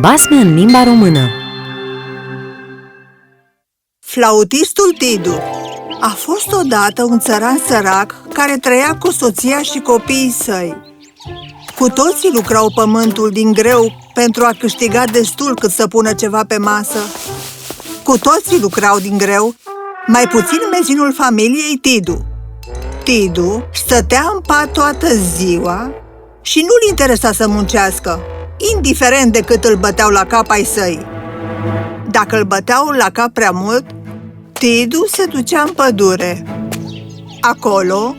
Basme în limba română Flautistul Tidu A fost odată un țăran sărac care trăia cu soția și copiii săi. Cu toții lucrau pământul din greu pentru a câștiga destul cât să pună ceva pe masă. Cu toții lucrau din greu, mai puțin mezinul familiei Tidu. Tidu stătea în pat toată ziua și nu-l interesa să muncească, indiferent de cât îl băteau la cap ai săi. Dacă îl băteau la cap prea mult, Tidu se ducea în pădure. Acolo,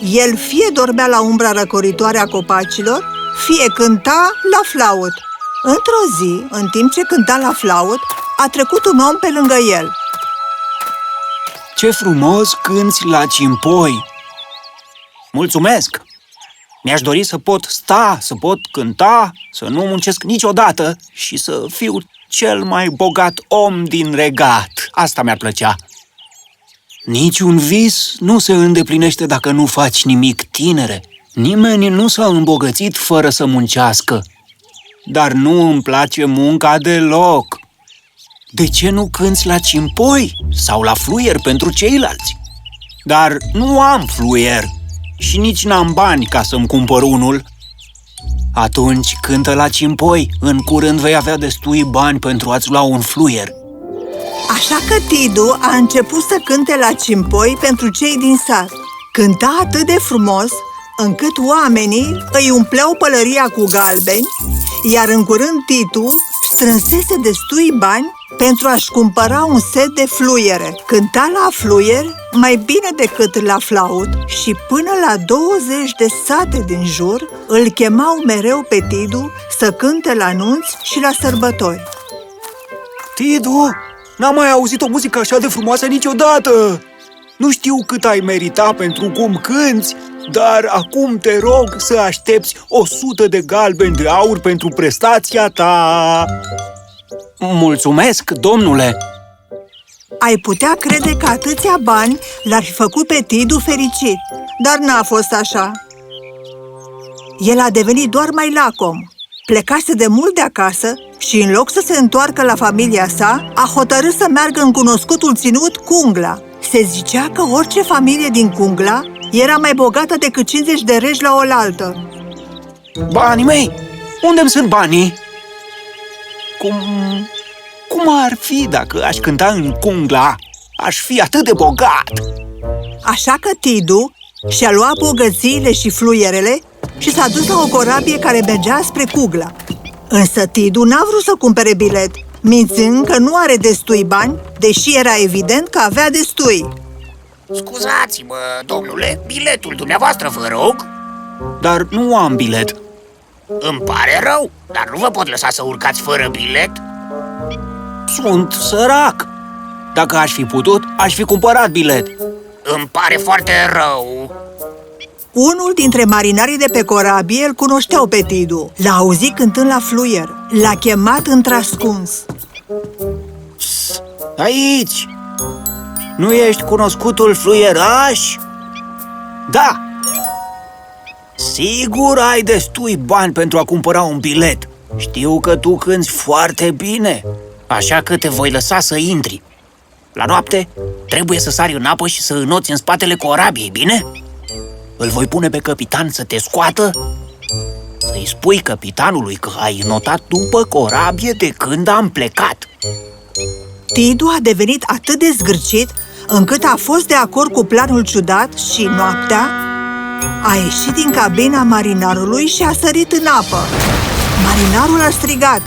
el fie dormea la umbra răcoritoare a copacilor, fie cânta la flaut. Într-o zi, în timp ce cânta la flaut, a trecut un om pe lângă el. Ce frumos cânți la cimpoi! Mulțumesc! Mi-aș dori să pot sta, să pot cânta, să nu muncesc niciodată și să fiu cel mai bogat om din regat. Asta mi-ar plăcea. Niciun vis nu se îndeplinește dacă nu faci nimic, tinere. Nimeni nu s-a îmbogățit fără să muncească. Dar nu îmi place munca deloc. De ce nu cânți la cimpoi sau la fluier pentru ceilalți? Dar nu am fluier și nici n-am bani ca să-mi cumpăr unul. Atunci cântă la cimpoi, în curând vei avea destui bani pentru a-ți lua un fluier. Așa că Tidu a început să cânte la cimpoi pentru cei din sat. Cânta atât de frumos încât oamenii îi umpleau pălăria cu galbeni, iar în curând Titu strânsese destui bani pentru a-și cumpăra un set de fluiere. Cânta la fluier mai bine decât la flaut și până la 20 de sate din jur îl chemau mereu pe Tidu să cânte la nunți și la sărbători. Tidu, n-am mai auzit o muzică așa de frumoasă niciodată! Nu știu cât ai merita pentru cum cânți, dar acum te rog să aștepți o sută de galbeni de aur pentru prestația ta! Mulțumesc, domnule! Ai putea crede că atâția bani l-ar fi făcut pe Tidu fericit, dar n-a fost așa. El a devenit doar mai lacom. Plecase de mult de acasă și în loc să se întoarcă la familia sa, a hotărât să meargă în cunoscutul ținut Cungla. Se zicea că orice familie din Cungla era mai bogată decât 50 de regi la oaltă. Banii mei! Unde-mi sunt banii? Cum... Cum ar fi dacă aș cânta în Cungla? Aș fi atât de bogat! Așa că Tidu și-a luat bogățiile și fluierele și s-a dus la o corabie care mergea spre Cugla. Însă Tidu n-a vrut să cumpere bilet, mințând că nu are destui bani, deși era evident că avea destui. Scuzați-mă, domnule, biletul dumneavoastră, vă rog? Dar nu am bilet. Îmi pare rău, dar nu vă pot lăsa să urcați fără bilet? Sunt sărac. Dacă aș fi putut, aș fi cumpărat bilet. Îmi pare foarte rău. Unul dintre marinarii de pe corabie îl cunoșteau pe Tidu. L-a auzit cântând la fluier. L-a chemat într-ascuns. Aici! Nu ești cunoscutul fluieraș? Da! Sigur ai destui bani pentru a cumpăra un bilet. Știu că tu cânti foarte bine, așa că te voi lăsa să intri. La noapte trebuie să sari în apă și să înoți în spatele corabiei, bine? Îl voi pune pe capitan să te scoată Să-i spui capitanului că ai notat după corabie de când am plecat Tidu a devenit atât de zgârcit încât a fost de acord cu planul ciudat și noaptea a ieșit din cabina marinarului și a sărit în apă. Marinarul a strigat.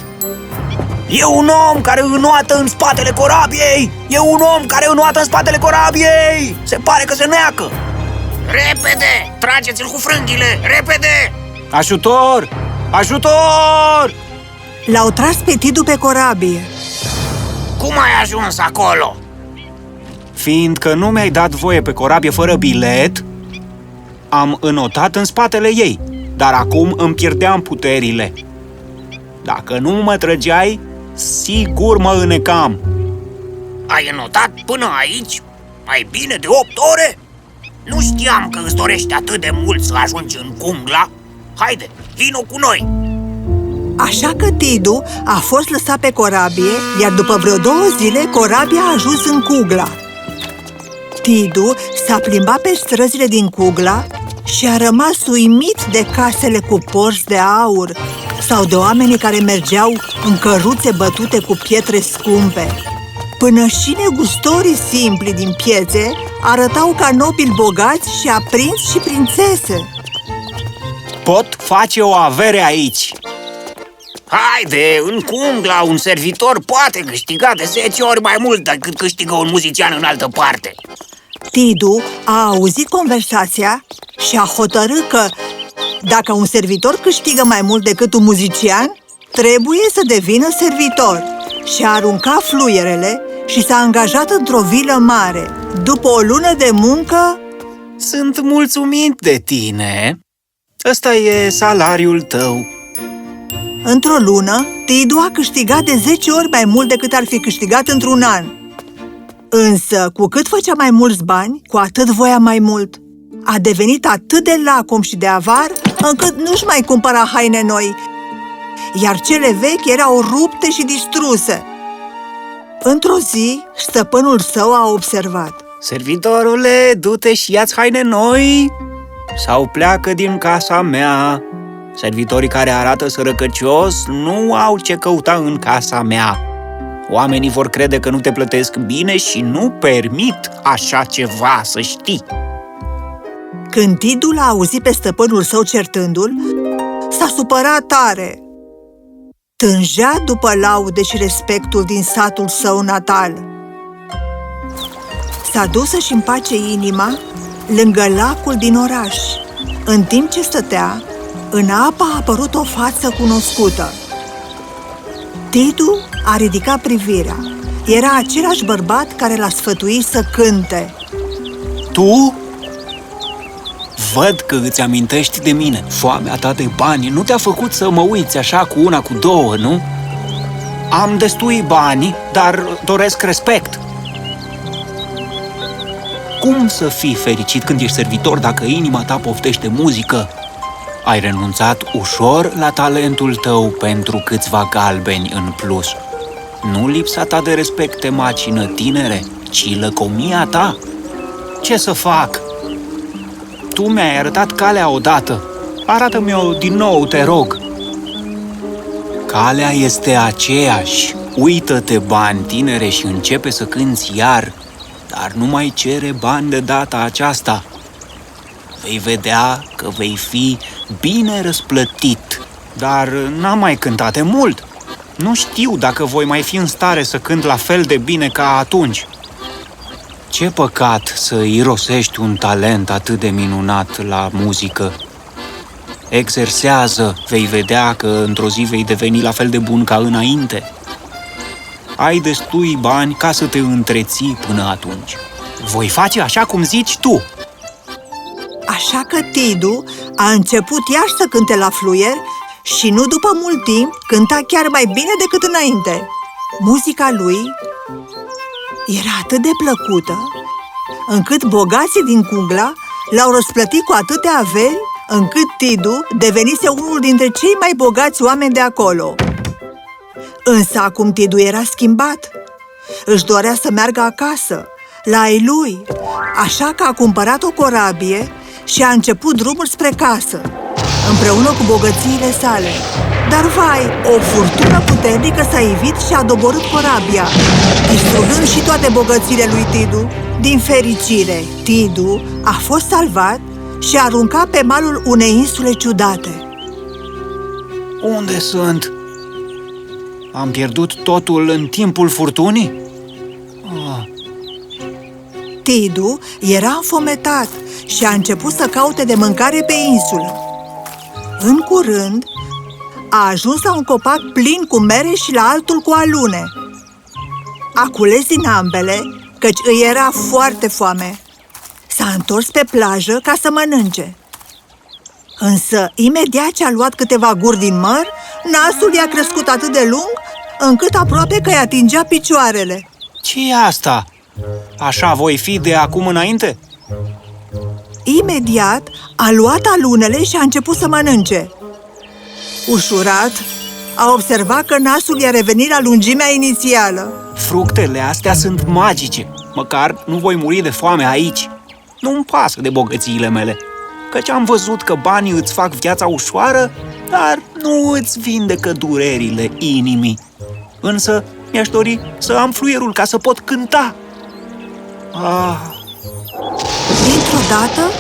E un om care înoată în spatele corabiei! E un om care înoată în spatele corabiei! Se pare că se neacă! Repede! Trageți-l cu frânghile! Repede! Ajutor! Ajutor! L-au tras pe Tidu pe corabie. Cum ai ajuns acolo? Fiindcă nu mi-ai dat voie pe corabie fără bilet, am înotat în spatele ei, dar acum îmi pierdeam puterile. Dacă nu mă trăgeai, sigur mă înecam. Ai înotat până aici? Mai bine de 8 ore? Nu știam că îți dorești atât de mult să ajungi în Cungla. Haide, vino cu noi! Așa că Tidu a fost lăsat pe corabie, iar după vreo două zile corabia a ajuns în Cugla. Tidu s-a plimbat pe străzile din Cugla și a rămas uimit de casele cu porți de aur sau de oamenii care mergeau în căruțe bătute cu pietre scumpe. Până și negustorii simpli din piețe arătau ca nobili bogați și aprinți și prințese. Pot face o avere aici. Haide, în Cungla un servitor poate câștiga de 10 ori mai mult decât câștigă un muzician în altă parte. Tidu a auzit conversația și a hotărât că dacă un servitor câștigă mai mult decât un muzician, trebuie să devină servitor și a aruncat fluierele și s-a angajat într-o vilă mare. După o lună de muncă, Sunt mulțumit de tine. Ăsta e salariul tău. într-o lună, Tidu a câștigat de 10 ori mai mult decât ar fi câștigat într-un an. Însă, cu cât făcea mai mulți bani, cu atât voia mai mult. A devenit atât de lacom și de avar, încât nu-și mai cumpăra haine noi, iar cele vechi erau rupte și distruse. Într-o zi, stăpânul său a observat. Servitorule, du-te și ia-ți haine noi sau pleacă din casa mea. Servitorii care arată sărăcăcios nu au ce căuta în casa mea. Oamenii vor crede că nu te plătesc bine și nu permit așa ceva, să știi. Când Tidu l-a auzit pe stăpânul său certându-l, s-a supărat tare. Tângea după laude și respectul din satul său natal. S-a dus să-și împace inima lângă lacul din oraș. În timp ce stătea, în apă a apărut o față cunoscută. Tidu a ridicat privirea. Era același bărbat care l-a sfătuit să cânte. Tu? Văd că îți amintești de mine. Foamea ta de bani nu te-a făcut să mă uiți așa cu una, cu două, nu? Am destui bani, dar doresc respect. Cum să fii fericit când ești servitor dacă inima ta poftește muzică? Ai renunțat ușor la talentul tău pentru câțiva galbeni în plus. Nu lipsa ta de respect te macină, tinere, ci lăcomia ta. Ce să fac? Tu mi-ai arătat calea odată. Arată-mi-o din nou, te rog. Calea este aceeași. Uită-te, bani, tinere, și începe să cânți iar. Dar nu mai cere bani de data aceasta. Vei vedea că vei fi bine răsplătit. Dar n-am mai cântat de mult. Nu știu dacă voi mai fi în stare să cânt la fel de bine ca atunci. Ce păcat să irosești un talent atât de minunat la muzică. Exersează, vei vedea că într-o zi vei deveni la fel de bun ca înainte. Ai destui bani ca să te întreții până atunci. Voi face așa cum zici tu. Așa că Tidu a început iar să cânte la fluier și nu după mult timp cânta chiar mai bine decât înainte. Muzica lui era atât de plăcută încât bogații din Cugla l-au răsplătit cu atâtea averi încât Tidu devenise unul dintre cei mai bogați oameni de acolo. Însă acum Tidu era schimbat. Își dorea să meargă acasă, la ai lui, așa că a cumpărat o corabie și a început drumul spre casă, împreună cu bogățiile sale. Dar vai, o furtună puternică s-a ivit și a doborât corabia, distrugând și toate bogățiile lui Tidu. Din fericire, Tidu a fost salvat și a aruncat pe malul unei insule ciudate. Unde sunt? Am pierdut totul în timpul furtunii? Tidu era înfometat și a început să caute de mâncare pe insulă. În curând, a ajuns la un copac plin cu mere și la altul cu alune. A cules din ambele, căci îi era foarte foame. S-a întors pe plajă ca să mănânce. Însă, imediat ce a luat câteva guri din măr, nasul i-a crescut atât de lung, încât aproape că îi atingea picioarele. ce e asta? Așa voi fi de acum înainte? Imediat a luat alunele și a început să mănânce. Ușurat, a observat că nasul i-a revenit la lungimea inițială. Fructele astea sunt magice. Măcar nu voi muri de foame aici. Nu-mi pasă de bogățiile mele, căci am văzut că banii îți fac viața ușoară, dar nu îți vindecă durerile inimii. Însă mi-aș dori să am fluierul ca să pot cânta. Ah, Dintr-o dată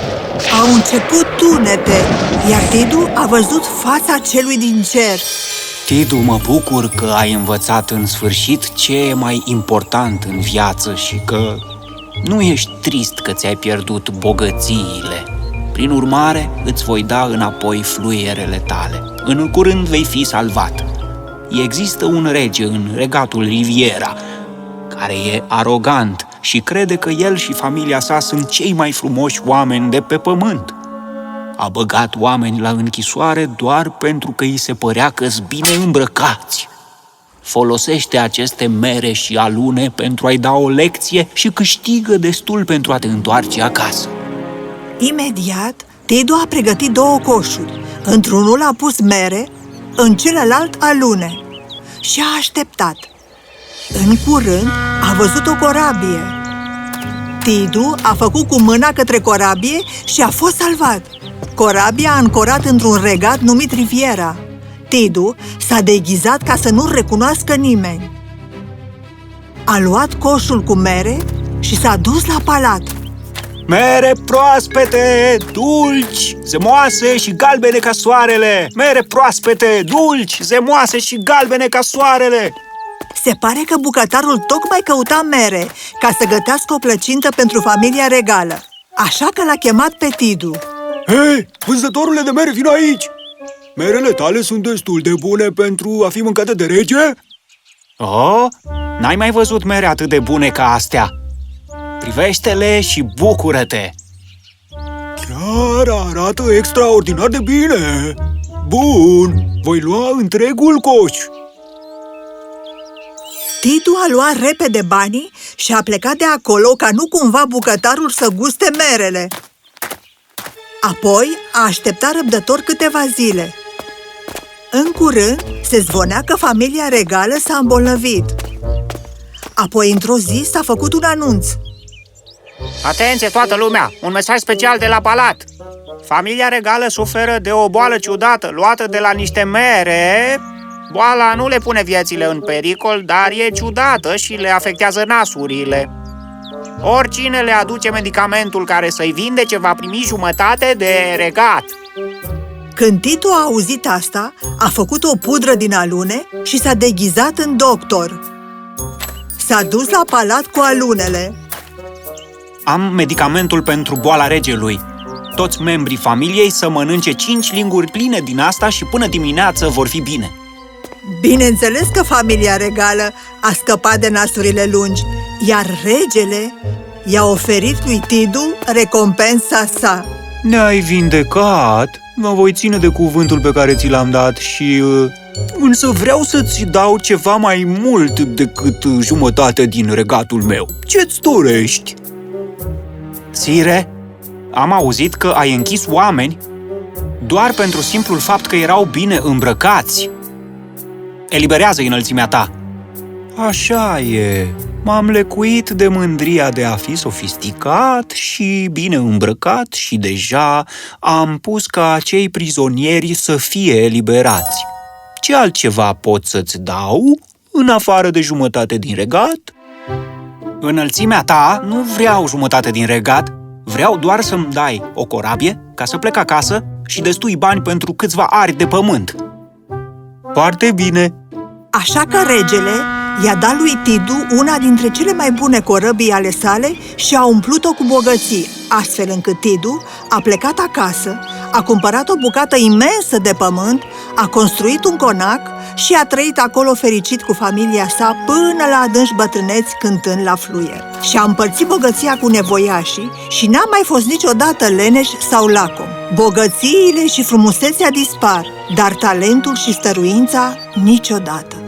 au început tunete, iar Tidu a văzut fața celui din cer. Tidu, mă bucur că ai învățat în sfârșit ce e mai important în viață și că nu ești trist că ți-ai pierdut bogățiile. Prin urmare, îți voi da înapoi fluierele tale. În curând vei fi salvat. Există un rege în regatul Riviera, care e arogant și crede că el și familia sa sunt cei mai frumoși oameni de pe pământ. A băgat oameni la închisoare doar pentru că îi se părea că bine îmbrăcați. Folosește aceste mere și alune pentru a-i da o lecție și câștigă destul pentru a te întoarce acasă. Imediat, Tidu a pregătit două coșuri. Într-unul a pus mere, în celălalt alune și a așteptat. În curând a văzut o corabie. Tidu a făcut cu mâna către corabie și a fost salvat. Corabia a ancorat într-un regat numit Riviera. Tidu s-a deghizat ca să nu recunoască nimeni. A luat coșul cu mere și s-a dus la palat. Mere proaspete, dulci, zemoase și galbene ca soarele! Mere proaspete, dulci, zemoase și galbene ca soarele! Se pare că bucătarul tocmai căuta mere ca să gătească o plăcintă pentru familia regală. Așa că l-a chemat pe Tidu. Hei, vânzătorule de mere, vino aici! Merele tale sunt destul de bune pentru a fi mâncate de rege? Oh, n-ai mai văzut mere atât de bune ca astea! Privește-le și bucură-te! Chiar arată extraordinar de bine! Bun, voi lua întregul coș! Tidu a luat repede banii și a plecat de acolo ca nu cumva bucătarul să guste merele. Apoi a așteptat răbdător câteva zile. În curând se zvonea că familia regală s-a îmbolnăvit. Apoi, într-o zi, s-a făcut un anunț. Atenție toată lumea! Un mesaj special de la palat! Familia regală suferă de o boală ciudată luată de la niște mere. Boala nu le pune viețile în pericol, dar e ciudată și le afectează nasurile. Oricine le aduce medicamentul care să-i vindece va primi jumătate de regat. Când Titu a auzit asta, a făcut o pudră din alune și s-a deghizat în doctor. S-a dus la palat cu alunele. Am medicamentul pentru boala regelui. Toți membrii familiei să mănânce cinci linguri pline din asta și până dimineață vor fi bine. Bineînțeles că familia regală a scăpat de nasurile lungi, iar regele i-a oferit lui Tidu recompensa sa. Ne-ai vindecat, mă voi ține de cuvântul pe care ți l-am dat și... uh, Însă vreau să-ți dau ceva mai mult decât uh, jumătate din regatul meu. Ce-ți dorești? Sire, am auzit că ai închis oameni doar pentru simplul fapt că erau bine îmbrăcați. Eliberează înălțimea ta. Așa e. M-am lecuit de mândria de a fi sofisticat și bine îmbrăcat și deja am pus ca acei prizonieri să fie eliberați. Ce altceva pot să-ți dau, în afară de jumătate din regat? Înălțimea ta nu vreau jumătate din regat, vreau doar să-mi dai o corabie ca să plec acasă și destui bani pentru câțiva ari de pământ. Foarte bine, Așa că regele i-a dat lui Tidu una dintre cele mai bune corăbii ale sale și a umplut-o cu bogății, astfel încât Tidu a plecat acasă, a cumpărat o bucată imensă de pământ, a construit un conac și a trăit acolo fericit cu familia sa până la adânci bătrâneți cântând la fluier. Și a împărțit bogăția cu nevoiașii și n-a mai fost niciodată leneș sau lacom. Bogățiile și frumusețea dispar, dar talentul și stăruința niciodată.